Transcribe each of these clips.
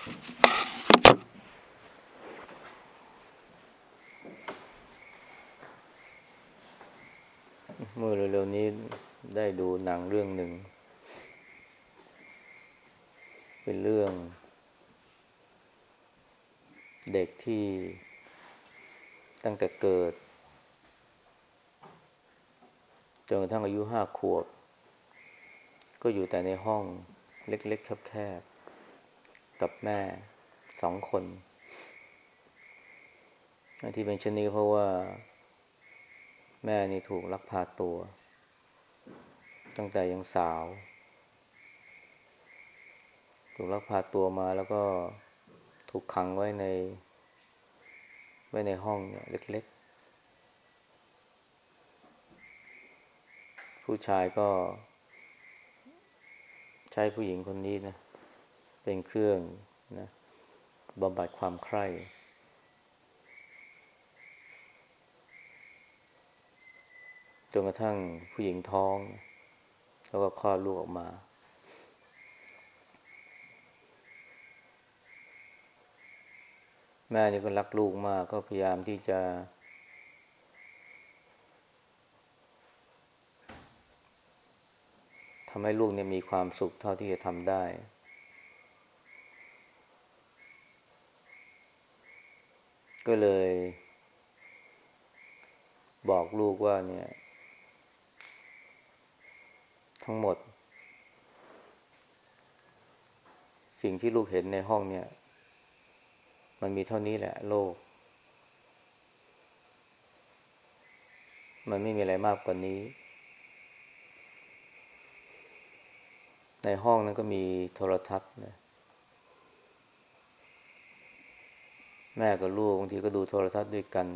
เมื่อเร็วๆนี้ได้ดูหนังเรื่องหนึ่ง เป็นเรื่อง เด็กที่ตั้งแต่เกิดจนกระทั่งอายุห้าขวบ ก็อยู่แต่ในห้องเล็กๆแคบๆ กับแม่สองคนที่เป็นเช่นนี้เพราะว่า แม่นี่ถูกลักพาตัว ตั้งแต่ยังสาว ถูกลักพาตัวมาแล้วก็ถูกขังไว้ใน ไว้ในห้องเนี่ยเล็ก ๆ ผู้ชายก็ใช้ผู้หญิงคนนี้นะ เป็นเครื่องนะบำบัดความใคร่จนกระทั่งผู้หญิงท้อง แล้วก็คลอดลูกออกมา แม่นี่ก็รักลูกมากก็พยายามที่จะ ทำให้ลูกเนี่ยมีความสุขเท่าที่จะทำได้ ก็เลย บอกลูกว่าเนี่ย ทั้งหมด สิ่งที่ลูกเห็นในห้องเนี่ย มันมีเท่านี้แหละ โลก มันไม่มีอะไรมากกว่านี้ ในห้องนั้นก็มีโทรทัศน์นะ แม่กับลูกบางทีก็ดูโทรทัศน์ด้วยกัน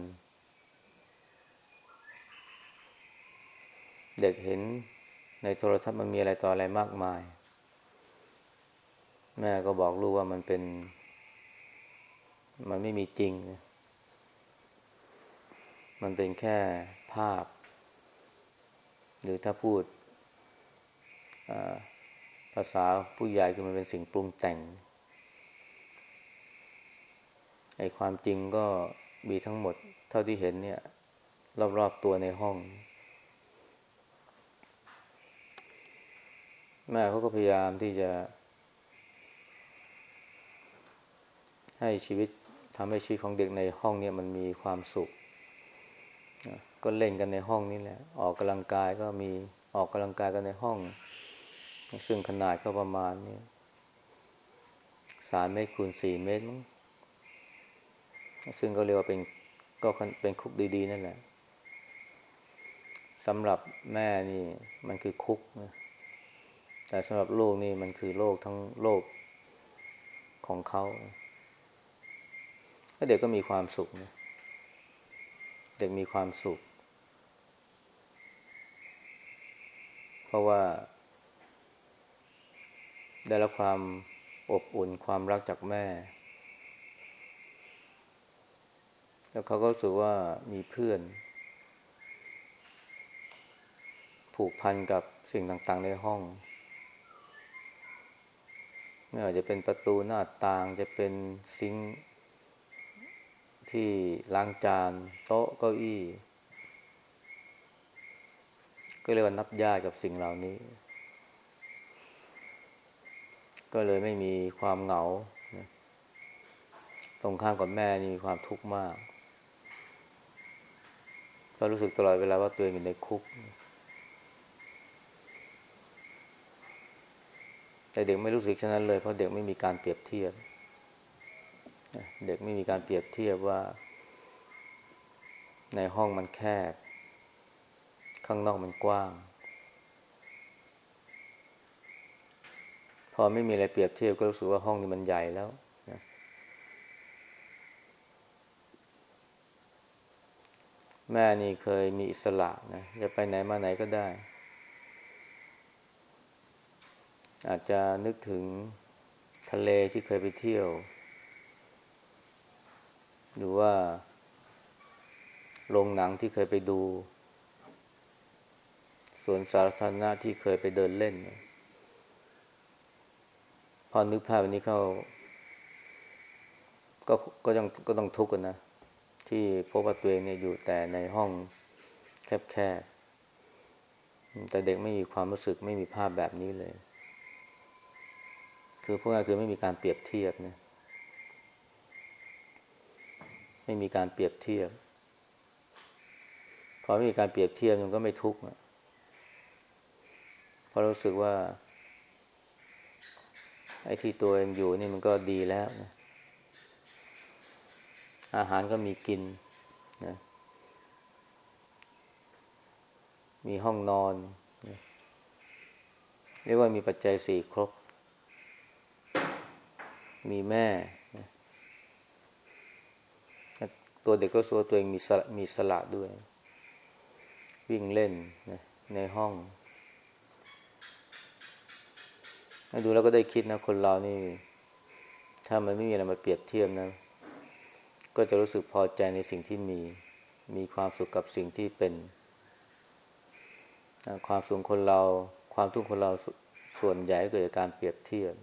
เด็กเห็นในโทรทัศน์มันมีอะไรต่ออะไรมากมาย แม่ก็บอกลูกว่ามันเป็น มันไม่มีจริง มันเป็นแค่ภาพ หรือถ้าพูดภาษาผู้ใหญ่คือมันเป็นสิ่งปรุงแต่ง ไอ้ความจริงก็มีทั้งหมด เท่าที่เห็นเนี่ย รอบๆตัวในห้อง แม่เขาก็พยายามที่จะ ให้ชีวิตทำให้ชีวิตของเด็กในห้องเนี่ยมันมีความสุข ก็เล่นกันในห้องนี่แหละ ออกกำลังกายก็มีออกกำลังกายกันในห้อง ซึ่งขนาดก็ประมาณนี้สามเมตรคูณสี่เมตรมั้ง ซึ่งก็เรียกว่าเป็นก็เป็นคุกดี ๆ นั่นแหละสำหรับแม่นี่ มันคือคุกนะแต่สำหรับลูกนี่มันคือโลกทั้งโลกของเขาแล้วเด็กก็มีความสุขนะเด็กมีความสุข เพราะว่า ได้รับความอบอุ่นความรักจากแม่ แล้วเขาก็รู้สึกว่ามีเพื่อน ผูกพันกับสิ่งต่างๆในห้อง ไม่ว่าจะเป็นประตูหน้าต่างจะเป็นซิงที่ล้างจาน โต๊ะเก้าอี้ ก็เรียว่านับญาติกับสิ่งเหล่านี้ ก็เลยไม่มีความเหงา ตรงข้ามกับแม่นี่มีความทุกข์มาก ก็รู้สึกตลอดเวลาว่าตัวเองอยู่ในคุก แต่เด็กไม่รู้สึกเช่นนั้นเลย เพราะเด็กไม่มีการเปรียบเทียบ เด็กไม่มีการเปรียบเทียบว่า ในห้องมันแคบ ข้างนอกมันกว้าง พอไม่มีอะไรเปรียบเทียบก็รู้สึกว่าห้องนี้มันใหญ่แล้วนะ แม่นี่เคยมีอิสระนะจะไปไหนมาไหนก็ได้ อาจจะนึกถึงทะเลที่เคยไปเที่ยว หรือว่าโรงหนังที่เคยไปดูสวนสาธารณะที่เคยไปเดินเล่น พอนึกภาพวันนี้เข้า ก็ก็ต้องก็ต้องทุกข์กันนะ ที่พบว่าตัวเองเนี่ยอยู่แต่ในห้องแคบๆ แต่เด็กไม่มีความรู้สึกไม่มีภาพแบบนี้เลย คือพวกนั้นคือไม่มีการเปรียบเทียบนะ ไม่มีการเปรียบเทียบ พอไม่มีการเปรียบเทียบมันก็ไม่ทุกข์เพราะรู้สึกว่าไอ้ที่ตัวเองอยู่นี่มันก็ดีแล้วนะ อาหารก็มีกินนะมีห้องนอนนะเรียกว่ามีปัจจัยสี่ครบ มีแม่นะตัวเด็กก็สัวตัวเองมีสละมีสละด้วย วิ่งเล่นนะในห้องดูแล้วก็ได้คิดนะ คนเรานี่ ถ้ามันไม่มีอะไรมาเปรียบเทียบนะ ก็จะรู้สึกพอใจในสิ่งที่มี มีความสุขกับสิ่งที่เป็น ความสุขคนเรา ความทุกข์คนเราส่วนใหญ่เกิดจากการเปรียบเทียบ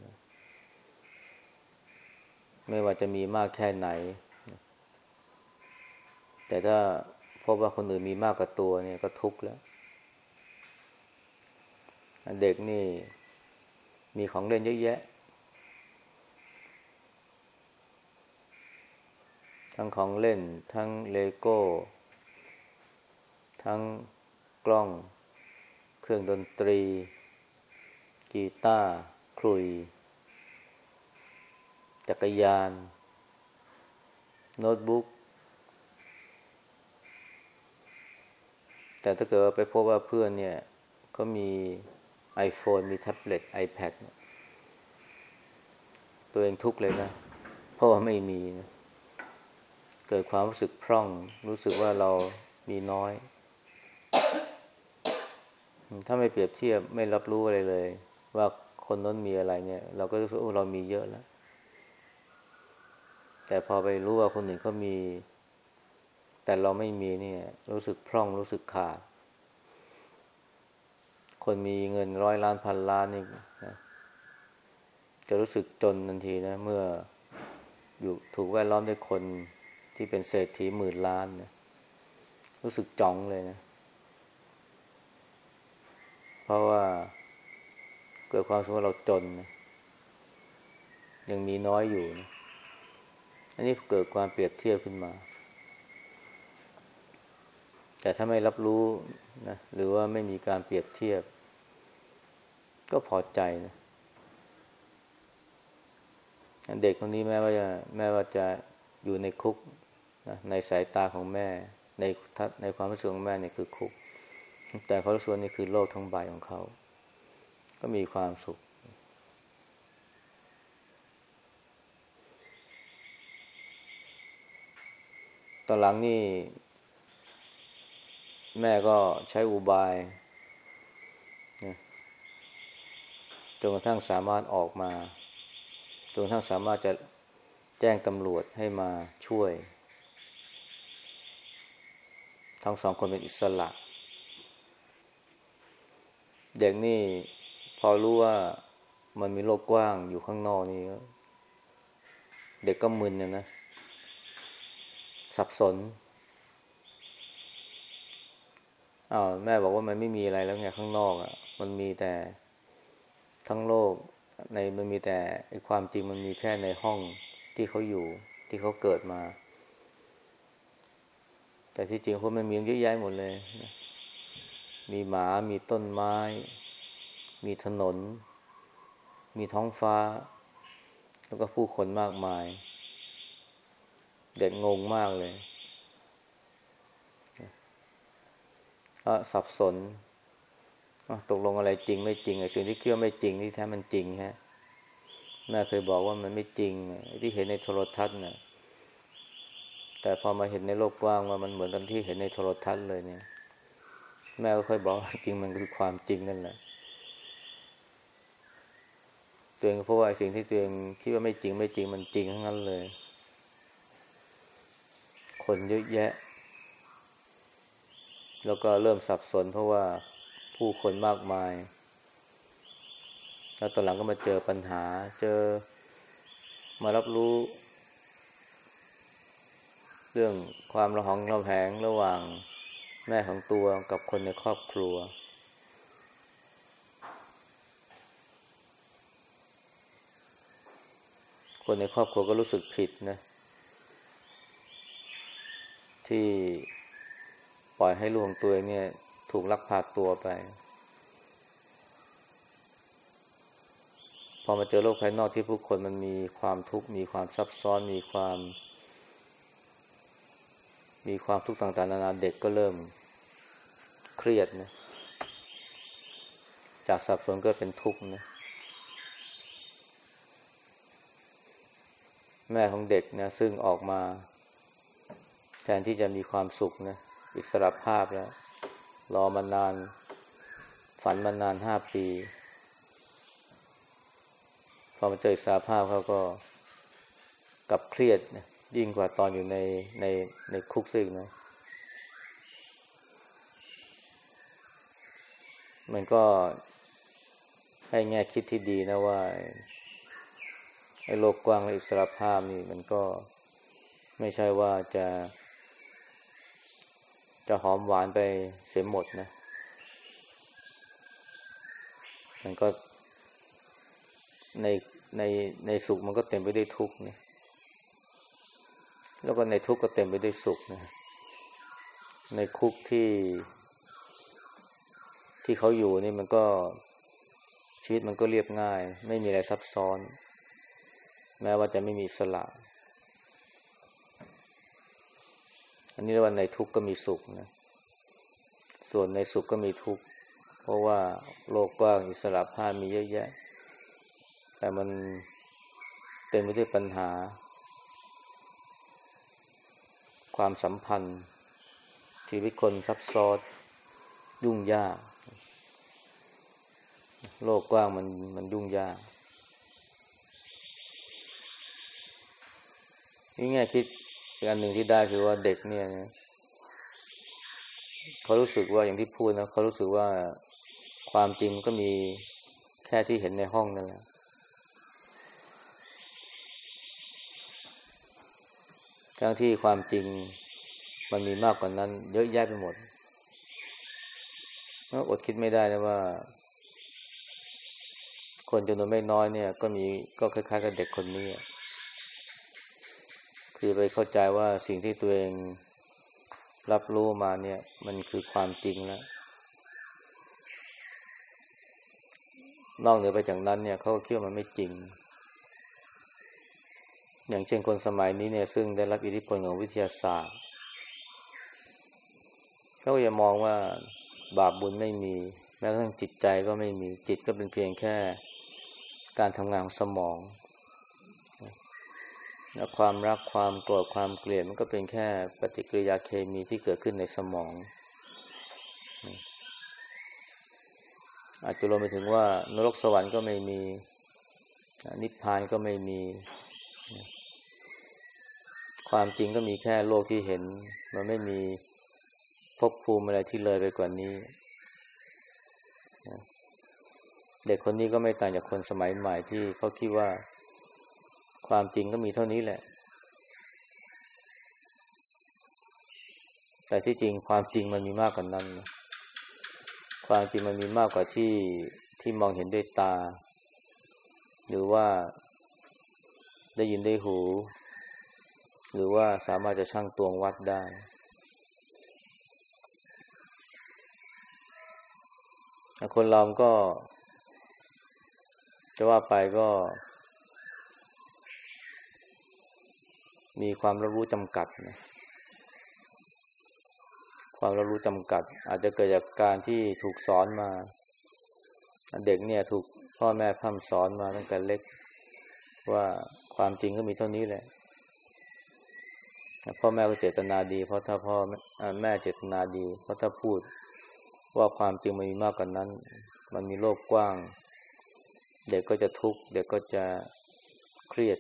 ไม่ว่าจะมีมากแค่ไหน แต่ถ้าพบว่าคนอื่นมีมากกว่าตัวเนี่ยก็ทุกข์แล้ว เด็กนี่มีของเล่นเยอะแยะ ทั้งของเล่น ทั้งเลโก้ ทั้งกล้อง เครื่องดนตรี กีตาร์คลุย จักรยาน โน้ตบุ๊ก แต่ถ้าเกิดว่าไปพบว่าเพื่อนเนี่ยเขามี iPhone มีแท็บเล็ต iPad ตัวเองทุกเลยนะ เพราะว่าไม่มีนะ เกิดความรู้สึกพร่อง รู้สึกว่าเรามีน้อย ถ้าไม่เปรียบเทียบไม่รับรู้อะไรเลย ว่าคนนั้นมีอะไรเนี่ย เราก็รู้สึกโอ้เรามีเยอะแล้ว แต่พอไปรู้ว่าคนอื่นเขามี แต่เราไม่มีเนี่ย รู้สึกพร่องรู้สึกขาด คนมีเงินร้อยล้านพันล้านนี่นะจะรู้สึกจนทันทีนะ เมื่ออยู่ถูกแวดล้อมด้วยคน ที่เป็นเศรษฐีหมื่นล้านนะรู้สึกจ่องเลยนะ เพราะว่าเกิดความสมมติเราจนนะยังมีน้อยอยู่นะอันนี้เกิดความเปรียบเทียบขึ้นมา แต่ถ้าไม่รับรู้นะหรือว่าไม่มีการเปรียบเทียบ ก็พอใจนะเด็กคนนี้แม้ว่าจะแม้ว่าจะอยู่ในคุก นะในสายตาของแม่ ในทัศในความรู้สึกของแม่เนี่ยคือคุก แต่เขารู้สึกนี่คือโลกทั้งใบของเขา ก็มีความสุข ตอนหลังนี่ แม่ก็ใช้อุบายนะจนกระทั่งสามารถออกมา จนกระทั่งสามารถจะแจ้งตำรวจให้มาช่วย ทั้งสองคนเป็นอิสระ เด็กนี่พอรู้ว่ามันมีโลกกว้างอยู่ข้างนอกนี่เด็กก็มึนเนี่ยนะ สับสนอ้าวแม่บอกว่ามันไม่มีอะไรแล้วไงข้างนอกอะ่ะ มันมีแต่ทั้งโลกในมันมีแต่ความจริงมันมีแค่ในห้องที่เขาอยู่ที่เขาเกิดมา แต่ที่จริงคนมันมีเยอะแยะหมดเลย มีหมา มีต้นไม้ มีถนน มีท้องฟ้า แล้วก็ผู้คนมากมาย เด็กงงมากเลยก็สับสนตกลงอะไรจริงไม่จริงไอ้สิ่งที่เชื่อไม่จริงที่แท้มันจริงฮะแม่เคยบอกว่ามันไม่จริงที่เห็นในโทรทัศน์น่ะ แต่พอมาเห็นในโลกกว้างว่ามันเหมือนกันที่เห็นในโทรทัศน์เลยเนี่ย แม่ก็เคยบอกจริงมันคือความจริงนั่นแหละตัวเองเพราะว่าสิ่งที่ตัวเองคิดว่าไม่จริงไม่จริงมันจริงทั้งนั้นเลย คนเยอะแยะ แล้วก็เริ่มสับสนเพราะว่าผู้คนมากมาย แล้วตอนหลังก็มาเจอปัญหา เจอมารับรู้ เรื่องความระหองระแหงระหว่างแม่ของตัวกับคนในครอบครัว คนในครอบครัวก็รู้สึกผิดนะ ที่ปล่อยให้ลูกของตัวเนี่ย ถูกลักพาตัวไป พอมาเจอโลกภายนอกที่ผู้คนมันมีความทุกข์มีความซับซ้อนมีความ มีความทุกข์ต่างๆนานาเด็กก็เริ่มเครียดนะ จากสับสนก็เป็นทุกข์นะ แม่ของเด็กนะ ซึ่งออกมา แทนที่จะมีความสุขนะ อิสระภาพแล้ว รอมานาน ฝันมานานห้าปี พอมาเจออิสระภาพเขาก็กลับเครียดนะ ยิ่งกว่าตอนอยู่ในในในคุกซิกนะ มันก็ให้แง่คิดที่ดีนะว่าไอ้โลกกว้างและอิสระภาพนี่มันก็ไม่ใช่ว่าจะ จะหอมหวานไปเสียหมดนะ มันก็ในในในสุขมันก็เต็มไปด้วยทุกข์นะ แล้วก็ในทุกข์ก็เต็มไปด้วยสุขนะ ในคุกที่ ที่เขาอยู่นี่มันก็ชีวิตมันก็เรียบง่าย ไม่มีอะไรซับซ้อน แม้ว่าจะไม่มีสละ อันนี้เรียกว่าในทุกข์ก็มีสุขนะ ส่วนในสุขก็มีทุกข์ เพราะว่าโลกกว้างอิสระภาพมีเยอะแยะ แต่มันเต็มไปด้วยปัญหา ความสัมพันธ์ ชีวิตคนซับซ้อนยุ่งยาก โลกกว้างมันมันยุ่งยากนี่แง่คิดอีกอันหนึ่งที่ได้คือว่าเด็กเนี่ยเขารู้สึกว่าอย่างที่พูดนะเขารู้สึกว่าความจริงก็มีแค่ที่เห็นในห้องนั่นแหละ ทั้งที่ความจริงมันมีมากกว่านั้น เยอะแยะไปหมดอดคิดไม่ได้นะว่า คนจำนวนไม่น้อยเนี่ย ก็มีก็คล้ายๆกับเด็กคนนี้คือไปเข้าใจว่าสิ่งที่ตัวเองรับรู้มาเนี่ย มันคือความจริงแล้วนอกเหนือไปจากนั้นเนี่ยเขาก็คิดว่ามันไม่จริง อย่างเช่นคนสมัยนี้เนี่ยซึ่งได้รับอิทธิพลของวิทยาศาสตร์เขาจะมองว่าบาปบุญไม่มี แม้กระทั่งจิตใจก็ไม่มีจิตก็เป็นเพียงแค่การทำงานของสมองและความรักความโกรธความเกลียดมันก็เป็นแค่ปฏิกิริยาเคมีที่เกิดขึ้นในสมอง อาจจะรวมไปถึงว่านรกสวรรค์ก็ไม่มี นิพพานก็ไม่มี ความจริงก็มีแค่โลกที่เห็น มันไม่มีภพภูมิอะไรที่เลยไปกว่านี้ เด็กคนนี้ก็ไม่ต่างจากคนสมัยใหม่ที่เขาคิดว่า ความจริงก็มีเท่านี้แหละ แต่ที่จริงความจริงมันมีมากกว่านั้น ความจริงมันมีมากกว่าที่ที่มองเห็นด้วยตา หรือว่าได้ยินได้หู หรือว่าสามารถจะชั่งตวงวัดได้ คนเราก็ จะว่าไปก็ มีความรับรู้จำกัดนะความรับรู้จำกัด อาจจะเกิดจากการที่ถูกสอนมา เด็กเนี่ยถูกพ่อแม่พร่ำสอนมาตั้งแต่เล็ก ว่าความจริงก็มีเท่านี้แหละ พ่อแม่ก็เจตนาดี เพราะถ้าพ่อแม่เจตนาดี เพราะถ้าพูดว่าความจริงมันมีมากกว่านนั้น มันมีโลกกว้าง เด็กก็จะทุกข์เด็กก็จะเครียด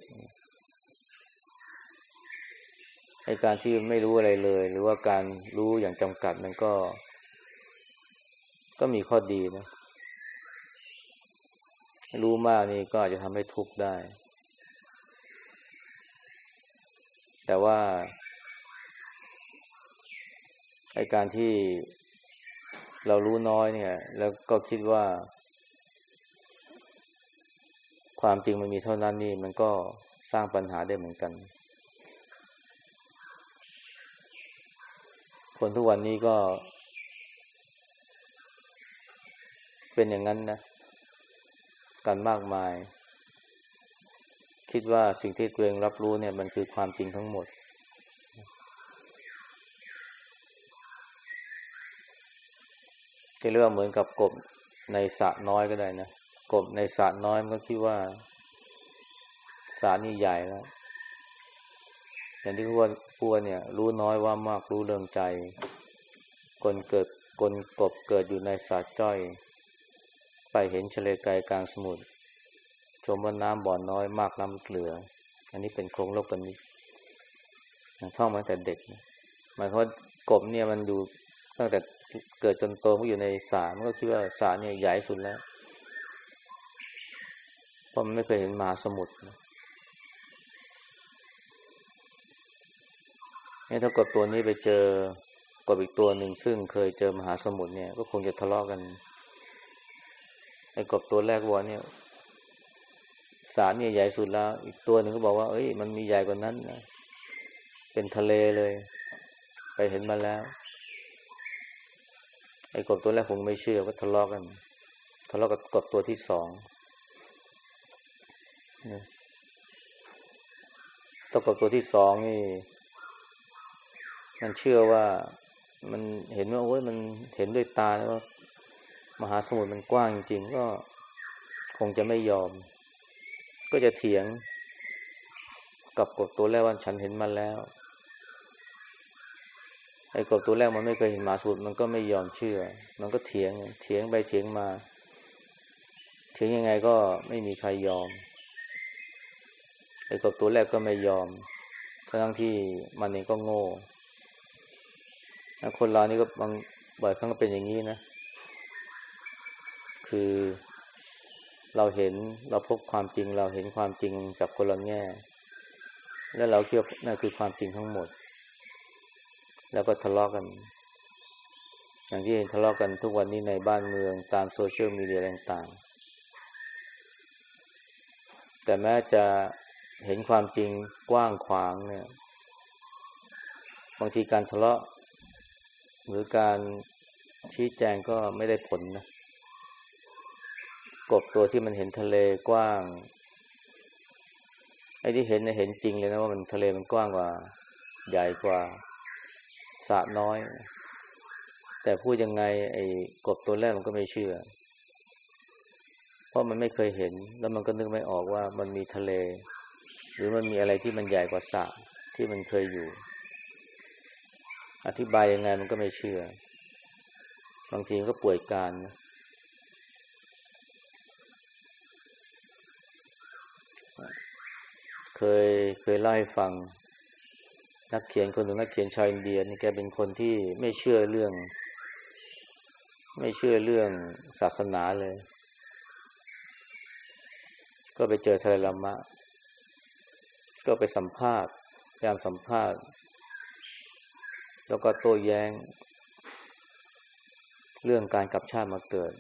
ในการที่ไม่รู้อะไรเลย หรือว่าการรู้อย่างจำกัดมันก็ ก็มีข้อดีนะ รู้มากนี่ก็อาจจะทำให้ทุกข์ได้ แต่ว่าไอการที่เรารู้น้อยเนี่ย แล้วก็คิดว่า ความจริงมันมีเท่านั้นนี่มันก็สร้างปัญหาได้เหมือนกัน คนทุกวันนี้ก็ เป็นอย่างนั้นนะ กันมากมาย คิดว่าสิ่งที่ตัวเองรับรู้เนี่ยมันคือความจริงทั้งหมด จะเรียกว่าเหมือนกับกบในสระน้อยก็ได้นะกบในสระน้อยมันก็คิดว่าสระนี่ใหญ่แล้วอย่างที่พูดพูดเนี่ย รู้น้อยว่ามากรู้เรื่องใจคนเกิดคนกบเกิดอยู่ในสระจ้อย ไปเห็นเฉลยไกลกลางสมุทร ชมว่าน้ำบ่อนน้อยมากล้ำเหลือ อันนี้เป็นโครงโลกกันนี้ท่องมาแต่เด็กหมายความว่ากบเนี่ยมันอยู่ตั้งแต่เกิดจนโตมันอยู่ในสารมันก็คิดว่าสารเนี่ยใหญ่สุดแล้วเพราะมันไม่เคยเห็นมหาสมุทรนี่ถ้ากบตัวนี้ไปเจอกบอีกตัวหนึ่งซึ่งเคยเจอมหาสมุทรเนี่ย ก็คงจะทะเลาะกกันไอ้กบตัวแรกวัวเนี่ย สารเนี่ยใหญ่สุดแล้ว อีกตัวหนึ่งก็บอกว่า เอ้ย มันมีใหญ่กว่านั้นนะเป็นทะเลเลย ไปเห็นมาแล้ว ไอ้กบตัวแรกคงไม่เชื่อก็ทะเลาะกกันทะเลาะกับกบตัวที่สองตัวกบตัวที่สองนี่ มันเชื่อว่ามันเห็นว่าโอ้ยมันเห็นด้วยตาแล้วว่ามหาสมุทรมันกว้างจริงก็คงจะไม่ยอม ก็จะเถียงกับกบตัวแรกว่าฉันเห็นมาแล้วไอ้กบตัวแรกมันไม่เคยเห็นหมาสมุทรมันก็ไม่ยอมเชื่อ มันก็เถียงเถียงไปเถียงมา เถียงยังไงก็ไม่มีใครยอมไอ้กบตัวแรกก็ไม่ยอมทั้งที่มันเองก็โง่คนเรานี่ก็บางบ่อยครั้งก็เป็นอย่างนี้นะ คือ เราเห็นเราพบความจริง เราเห็นความจริงจากคนละแง่ แล้วเราคิดว่านั่นคือความจริงทั้งหมด แล้วก็ทะเลาะกกัน อย่างที่เห็นทะเลาะกกันทุกวันนี้ในบ้านเมืองตามโซเชียลมีเดียต่างๆ แต่แม้จะเห็นความจริงกว้างขวางเนี่ยบางทีการทะเลาะ หรือการชี้แจงก็ไม่ได้ผลนะ กบตัวที่มันเห็นทะเลกว้าง ไอ้ที่เห็นเนี่ยเห็นจริงเลยนะว่ามันทะเลมันกว้างกว่า ใหญ่กว่าสระน้อย แต่พูดยังไง ไอ้กบตัวแรกมันก็ไม่เชื่อ เพราะมันไม่เคยเห็น แล้วมันก็นึกไม่ออกว่ามันมีทะเล หรือมันมีอะไรที่มันใหญ่กว่าสระที่มันเคยอยู่ อธิบายยังไงมันก็ไม่เชื่อบางทีก็ป่วยการนะ เคยเคยเล่าให้ฟัง นักเขียนคนหนึ่งนักเขียนชาวอินเดียนี่แกเป็นคนที่ไม่เชื่อเรื่อง ไม่เชื่อเรื่องศาสนาเลย ก็ไปเจอทะเลลามะ ก็ไปสัมภาษณ์พยายามสัมภาษณ์ แล้วก็โต้แย้ง เรื่องการกลับชาติมาเกิด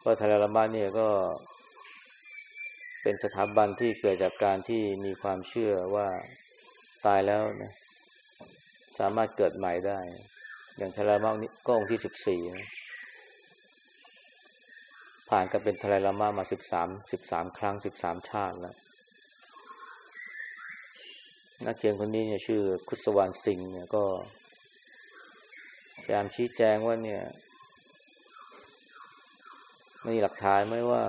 เพราะทะเลลามะเนี่ยก็ เป็นสถาบันที่เกิดจากการที่มีความเชื่อว่าตายแล้วนะสามารถเกิดใหม่ได้ อย่างทารามากนี้ก็องค์ที่สิบสี่ผ่านกันเป็นทารามามาสิบสามสิบสามครั้งสิบสามชาติแล้วนักเขียนคนนี้เนี่ยชื่อคุศวรรณสิงห์เนี่ยก็พยายามชี้แจงว่าเนี่ยมีหลักฐานไหมว่า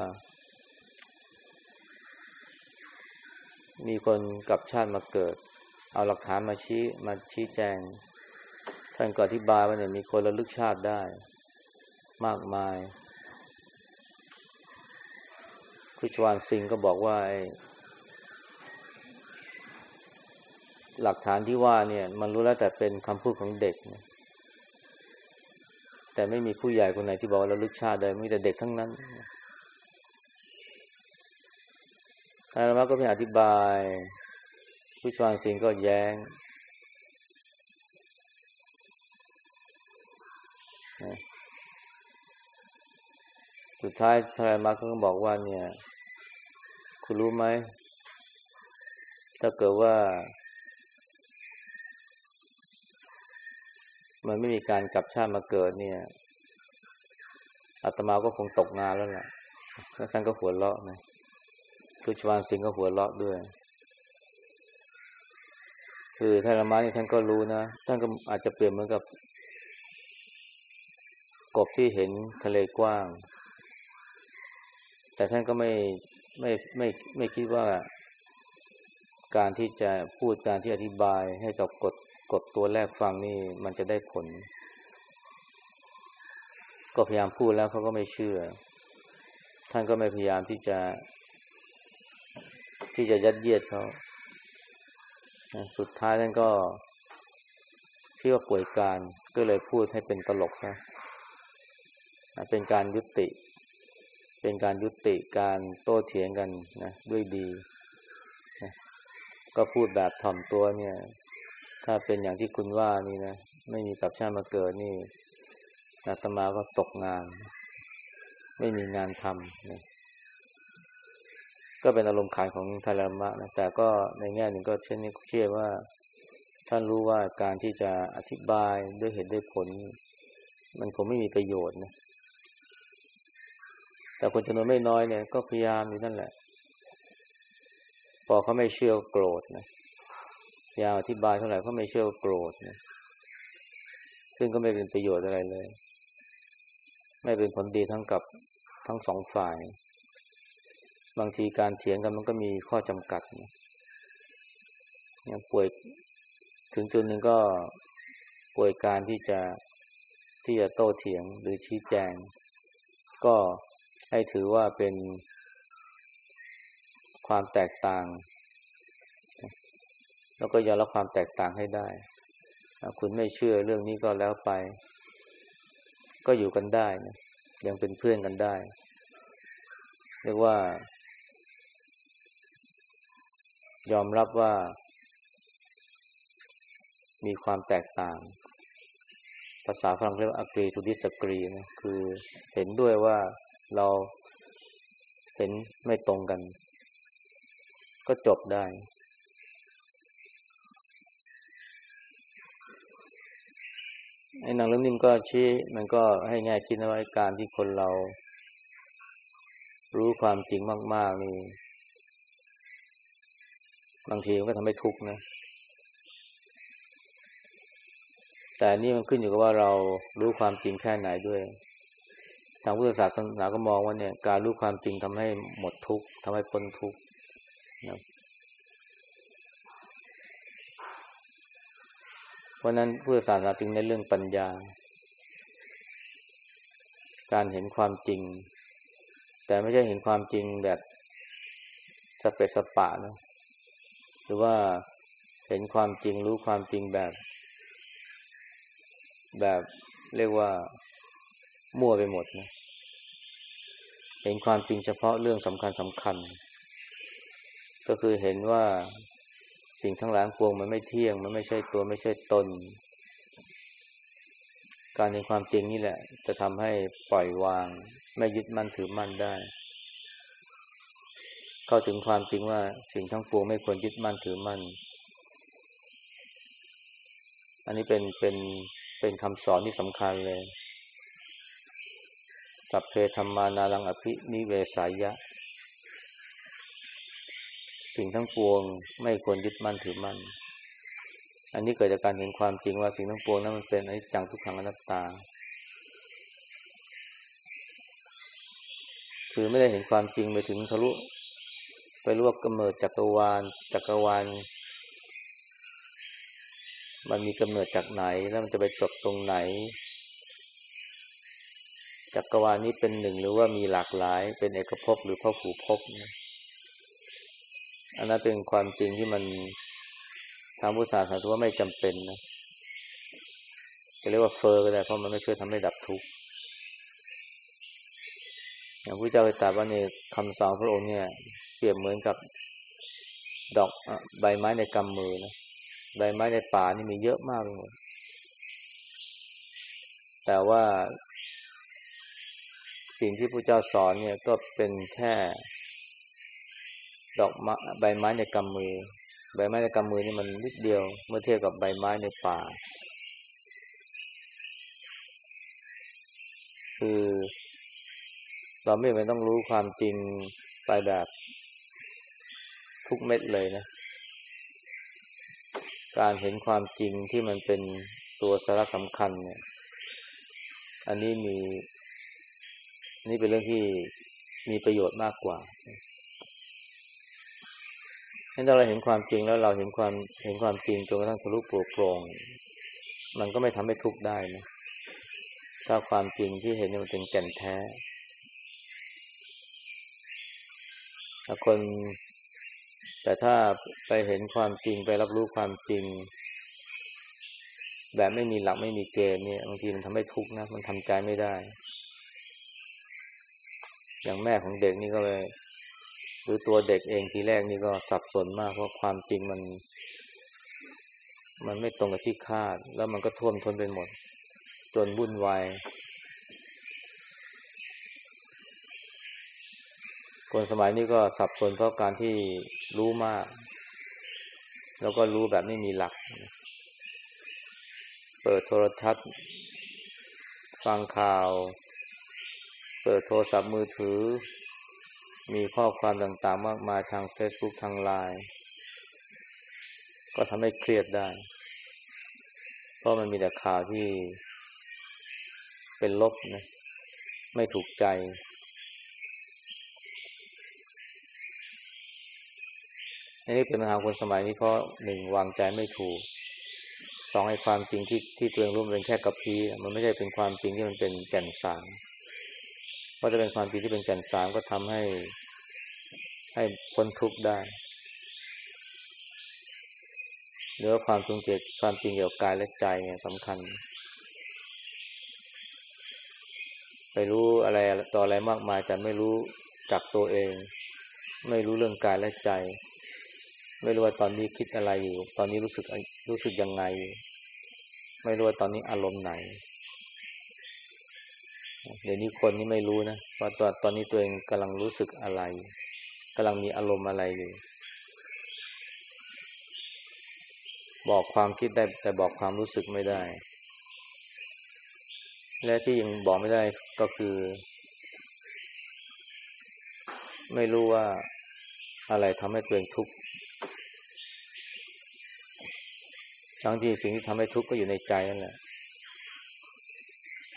มีคนกลับชาติมาเกิด เอาหลักฐานมาชี้มาชี้แจง ท่านก็อธิบายว่าเนี่ยมีคนระลึกชาติได้ มากมายคุชวานซิงก็บอกว่าหลักฐานที่ว่าเนี่ย มันรู้แล้วแต่เป็นคำพูดของเด็ก แต่ไม่มีผู้ใหญ่คนไหนที่บอกว่าระลึกชาติได้มีแต่เด็กทั้งนั้น อาจารย์ก็พยายามอธิบายผู้ชวานสิงก็แย้งสุดท้ายทารมาก็บอกว่าเนี่ย คุณรู้ไหม ถ้าเกิดว่า มันไม่มีการกลับชาติมาเกิดเนี่ยอาตมาก็คงตกงานแล้วล่ะแล้วท่านก็หัวเราะนะ ทุชวานสิงก็หัวเราะด้วย คือท่านละมานี่ท่านก็รู้นะท่านก็อาจจะเปรียบเหมือนกับ กบที่เห็นทะเลกว้าง แต่ท่านก็ไม่ไม่ไม่ไม่คิดว่า การที่จะพูดการที่อธิบายให้กับกดกดตัวแรกฟังนี่มันจะได้ผล ก็พยายามพูดแล้วเขาก็ไม่เชื่อ ท่านก็ไม่พยายามที่จะ ที่จะยัดเยียดเขา สุดท้ายท่นก็ที่ว่าป่วยการก็เลยพูดให้เป็นตลกนะเป็นการยุติ เป็นการยุติการโต้เถียงกันนะด้วยดีนะก็พูดแบบถ่อมตัวเนี่ย ถ้าเป็นอย่างที่คุณว่านี่นะไม่มีกับชาติมาเกิดนี่อาตมาก็ตกงาน ไม่มีงานทำนะ ก็เป็นอารมณ์ขายของทารามะนะแต่ก็ในแง่หนึ่งก็เช่นนี้เชื่อว่า ท่านรู้ว่าการที่จะอธิบายด้วยเหตุด้วยผล มันคงไม่มีประโยชน์นะแต่คนจำนวนไม่น้อยเนี่ยก็พยายามอยู่นั่นแหละ พอเขาไม่เชื่อโกรธนะพยายามอธิบายเท่าไหร่เขาไม่เชื่อโกรธนะซึ่งก็ไม่เป็นประโยชน์อะไรเลย ไม่เป็นผลดีทั้งกับทั้งสองฝ่าย บางทีการเถียงกันมันก็มีข้อจำกัดนะย่างป่วยถึงจุดหนึ่งก็ป่วยการที่จะที่จะโต้เถียงหรือชี้แจง ก็ให้ถือว่าเป็นความแตกต่าง แล้วก็ยอมรับความแตกต่างให้ได้ คุณไม่เชื่อเรื่องนี้ก็แล้วไป ก็อยู่กันได้นะยังเป็นเพื่อนกันได้ เรียกว่า ยอมรับว่า มีความแตกต่าง ภาษาฝรั่งเรียกว่า agree to disagree นะคือเห็นด้วยว่าเราเห็นไม่ตรงกัน ก็จบได้ ไอ้นังเรื่องนี้มันก็ชี้มันก็ให้ง่ายคิดนะว่าการที่คนเรารู้ความจริงมาก ๆ นี่ บางทีมันก็ทำให้ทุกข์นะ แต่นี่มันขึ้นอยู่กับว่าเรารู้ความจริงแค่ไหนด้วย ทางพุทธศาสนาก็มองว่าเนี่ย การรู้ความจริงทำให้หมดทุกข์ทำให้พ้นทุกข์นะเพราะนั้นพุทธศาสนาจึงในเรื่องปัญญา การเห็นความจริง แต่ไม่ใช่เห็นความจริงแบบสเปสปะนะ หรือว่าเห็นความจริงรู้ความจริงแบบ แบบเรียกว่ามั่วไปหมดนะเห็นความจริงเฉพาะเรื่องสำคัญสำคัญ ก็คือเห็นว่าสิ่งทั้งหลายปวงมันไม่เที่ยง มันไม่ใช่ตัวไม่ใช่ตน การเห็นความจริงนี่แหละ จะทำให้ปล่อยวาง ไม่ยึดมั่นถือมั่นได้ เข้าถึงความจริงว่าสิ่งทั้งปวงไม่ควรยึดมั่นถือมั่น อันนี้เป็นเป็นเป็นคำสอนที่สำคัญเลยกับเพธรรมานารังอภินิเวสายะ สิ่งทั้งปวงไม่ควรยึดมั่นถือมั่น อันนี้เกิดจากการเห็นความจริงว่าสิ่งทั้งปวงนั้นมันเป็นอนิจจังทุกขังอนัตตา คือไม่ได้เห็นความจริงไปถึงทะลุ ไปรู้ว่ากำเนิดจักรวาลจักรวาลมันมีกำเนิดจากไหนแล้วมันจะไปจบตรงไหน จักรวาลนี้เป็นหนึ่งหรือว่ามีหลากหลาย เป็นเอกภพหรือพ่อผูภพอันนั้นเป็นความจริงที่มันทางพุทธศาสนาถือว่าไม่จำเป็นนะจะเรียกว่าเฟอร์ก็ได้เพราะมันไม่ช่วยทำให้ดับทุกข์อย่างพระเจ้าไปตรัสว่าในคำสอนพระองค์เนี่ย เปรียบเหมือนกับดอกอใบไม้ในกำมือนะใบไม้ในป่านี่มีเยอะมากเลย แต่ว่า สิ่งที่พระเจ้าสอนเนี่ยก็เป็นแค่ ดอกม้ใบไม้ในกำมือ ใบไม้ในกำมือนี่มันนิดเดียว เมื่อเทียบกับใบไม้ในป่า คือ เราไม่จำต้องรู้ความจริงไปแบบ ทุกเม็ดเลยนะ การเห็นความจริงที่มันเป็นตัวสาระสำคัญเนี่ย อันนี้มี นี่เป็นเรื่องที่มีประโยชน์มากกว่าถ้าเราเห็นความจริงแล้วเราเห็นความเห็นความจริงจนกระทั่งทะลุปลุกโปรงมันก็ไม่ทำให้ทุกข์ได้นะถ้าความจริงที่เห็นมันเป็นแก่นแท้ถ้าคน แต่ถ้าไปเห็นความจริงไปรับรู้ความจริง แบบไม่มีหลักไม่มีเกณฑ์เนี่ยบางทีมันทำให้ทุกข์นะ มันทำใจไม่ได้ อย่างแม่ของเด็กนี่ก็เลยหรือตัวเด็กเองทีแรกนี่ก็สับสนมากเพราะความจริงมัน มันไม่ตรงกับที่คาด แล้วมันก็ท่วมท้นไปหมด จนวุ่นวาย คนสมัยนี้ก็สับสนเพราะการที่รู้มาก แล้วก็รู้แบบไม่มีหลัก เปิดโทรทัศน์ ฟังข่าว เปิดโทรศัพท์มือถือ มีข้อความต่างๆ มากมายทาง Facebook ทางไลน์ก็ทำให้เครียดได้ เพราะมันมีแต่ข่าวที่เป็นลบนะ ไม่ถูกใจ อันนี้เป็นปัญหาคนสมัยนี้เพราะหนึ่งวางใจไม่ถูกสองให้ความจริงที่ที่ตัวเองรู้เป็นแค่กระพีมันไม่ใช่เป็นความจริงที่มันเป็นแก่นสารเพราะจะเป็นความจริงที่เป็นแก่นสารก็ทำให้ ให้พ้นทุกข์ได้หรือว่าความจริงเกี่ยวความจริงเกี่ยวกับกายและใจเนี่ยสำคัญ ไปรู้อะไรต่ออะไรมากมายแต่ไม่รู้จักตัวเอง ไม่รู้เรื่องกายและใจ ไม่รู้ว่าตอนนี้คิดอะไรอยู่ ตอนนี้รู้สึกรู้สึกยังไง ไม่รู้ว่าตอนนี้อารมณ์ไหน เดี๋ยวนี้คนนี้ไม่รู้นะว่าตอนตอนนี้ตัวเองกำลังรู้สึกอะไรกำลังมีอารมณ์อะไรอยู่ บอกความคิดได้แต่บอกความรู้สึกไม่ได้ และที่ยังบอกไม่ได้ก็คือ ไม่รู้ว่าอะไรทำให้ตัวเองทุกข์ ทั้งที่สิ่งที่ทำให้ทุกข์ก็อยู่ในใจนั่นแหละ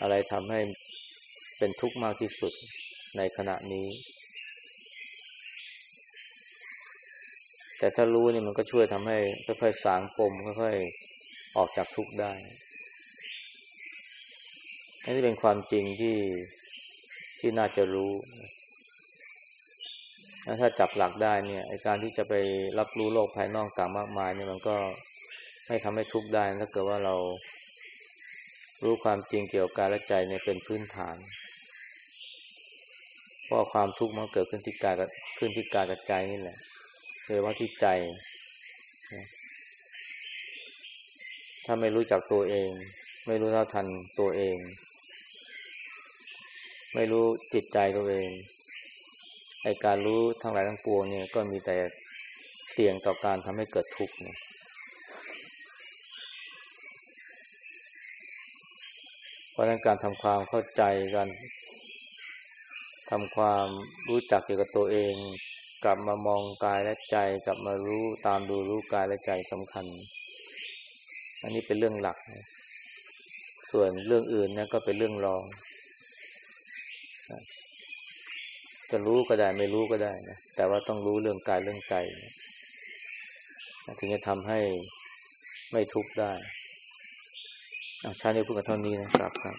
อะไรทำให้เป็นทุกข์มากที่สุดในขณะนี้ แต่ถ้ารู้นี่มันก็ช่วยทำให้ค่อยๆสางปมค่อยๆออกจากทุกข์ได้อันนี้เป็นความจริงที่ที่น่าจะรู้ถ้าจับหลักได้เนี่ย การที่จะไปรับรู้โลกภายนอกต่างมากมายเนี่ยมันก็ ไม่ทำให้ทุกข์ได้ถ้าเกิดว่าเรารู้ความจริงเกี่ยวกับกายและใจเนี่ยเป็นพื้นฐาน เพราะความทุกข์มันเกิดขึ้นที่กายกับขึ้นที่กายกับใจนี่แหละโดยว่าที่ใจ ถ้าไม่รู้จักตัวเอง ไม่รู้เท่าทันตัวเอง ไม่รู้จิตใจตัวเองไอการรู้ทั้งหลายทั้งปวงเนี่ยก็มีแต่เสี่ยงต่อการทำให้เกิดทุกข์เนี่ย เพราะนั้นการทำความเข้าใจกันทำความรู้จักเกี่ยวกับตัวเอง กลับมามองกายและใจ กลับมารู้ตามดูรู้กายและใจสำคัญ อันนี้เป็นเรื่องหลัก ส่วนเรื่องอื่นนะก็เป็นเรื่องรอง จะรู้ก็ได้ไม่รู้ก็ได้นะแต่ว่าต้องรู้เรื่องกายเรื่องใจถึงจะทำให้ไม่ทุกข์ได้ ชาตินี้พูดกันเท่านี้นะครับครับ